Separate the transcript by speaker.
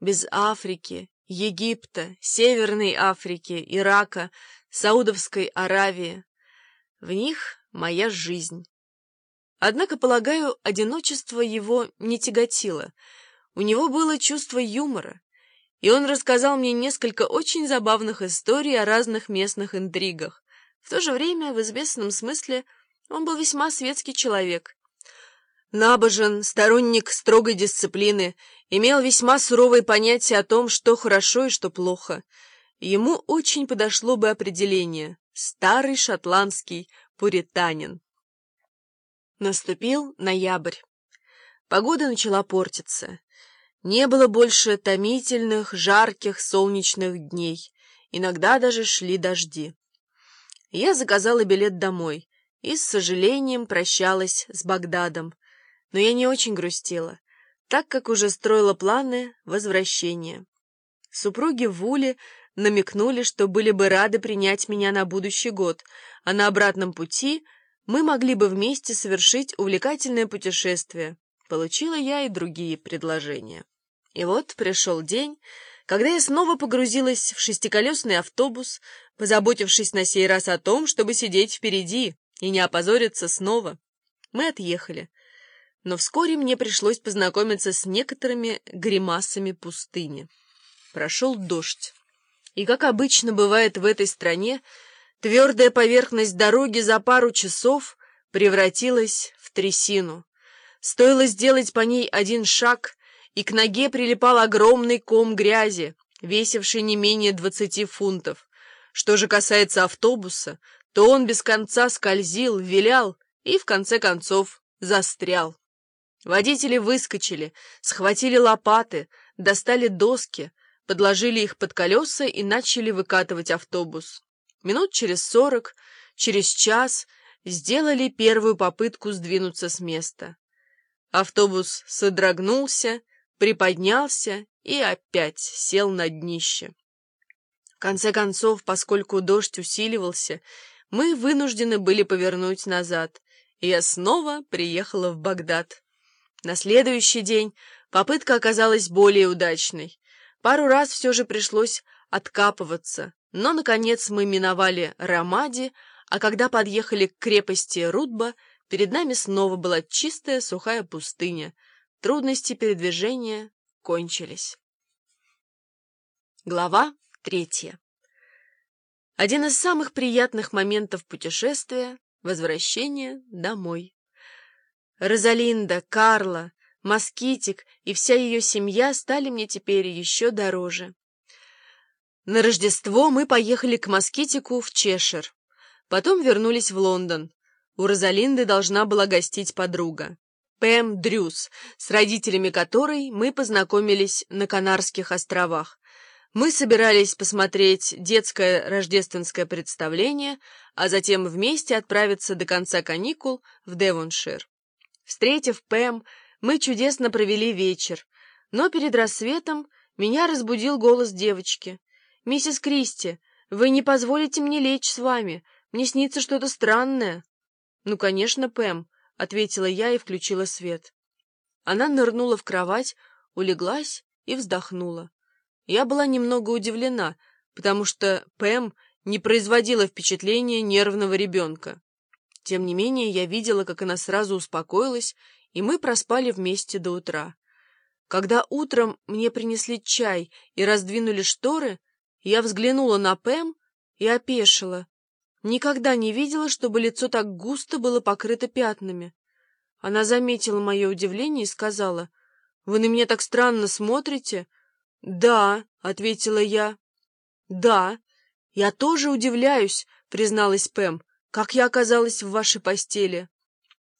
Speaker 1: без Африки, Египта, Северной Африки, Ирака, Саудовской Аравии. В них моя жизнь. Однако, полагаю, одиночество его не тяготило. У него было чувство юмора, и он рассказал мне несколько очень забавных историй о разных местных интригах. В то же время, в известном смысле, он был весьма светский человек. Набожен, сторонник строгой дисциплины, имел весьма суровые понятия о том, что хорошо и что плохо. Ему очень подошло бы определение «старый шотландский пуританин». Наступил ноябрь. Погода начала портиться. Не было больше томительных, жарких, солнечных дней. Иногда даже шли дожди. Я заказала билет домой и с сожалением прощалась с Багдадом. Но я не очень грустила, так как уже строила планы возвращения. Супруги Вули намекнули, что были бы рады принять меня на будущий год, а на обратном пути — мы могли бы вместе совершить увлекательное путешествие. Получила я и другие предложения. И вот пришел день, когда я снова погрузилась в шестиколесный автобус, позаботившись на сей раз о том, чтобы сидеть впереди и не опозориться снова. Мы отъехали. Но вскоре мне пришлось познакомиться с некоторыми гримасами пустыни. Прошел дождь. И, как обычно бывает в этой стране, Твердая поверхность дороги за пару часов превратилась в трясину. Стоило сделать по ней один шаг, и к ноге прилипал огромный ком грязи, весивший не менее двадцати фунтов. Что же касается автобуса, то он без конца скользил, вилял и, в конце концов, застрял. Водители выскочили, схватили лопаты, достали доски, подложили их под колеса и начали выкатывать автобус. Минут через сорок, через час сделали первую попытку сдвинуться с места. Автобус содрогнулся, приподнялся и опять сел на днище. В конце концов, поскольку дождь усиливался, мы вынуждены были повернуть назад, и я снова приехала в Багдад. На следующий день попытка оказалась более удачной. Пару раз все же пришлось откапываться, но, наконец, мы миновали Рамади, а когда подъехали к крепости Рудба, перед нами снова была чистая сухая пустыня. Трудности передвижения кончились. Глава третья. Один из самых приятных моментов путешествия — возвращение домой. Розалинда, Карла, Москитик и вся ее семья стали мне теперь еще дороже. На Рождество мы поехали к Москитику в Чешир. Потом вернулись в Лондон. У Розалинды должна была гостить подруга. Пэм Дрюс, с родителями которой мы познакомились на Канарских островах. Мы собирались посмотреть детское рождественское представление, а затем вместе отправиться до конца каникул в Девоншир. Встретив Пэм, мы чудесно провели вечер, но перед рассветом меня разбудил голос девочки. «Миссис Кристи, вы не позволите мне лечь с вами? Мне снится что-то странное». «Ну, конечно, Пэм», — ответила я и включила свет. Она нырнула в кровать, улеглась и вздохнула. Я была немного удивлена, потому что Пэм не производила впечатления нервного ребенка. Тем не менее, я видела, как она сразу успокоилась, и мы проспали вместе до утра. Когда утром мне принесли чай и раздвинули шторы, я взглянула на Пэм и опешила. Никогда не видела, чтобы лицо так густо было покрыто пятнами. Она заметила мое удивление и сказала, «Вы на меня так странно смотрите?» «Да», — ответила я. «Да, я тоже удивляюсь», — призналась Пэм, «как я оказалась в вашей постели».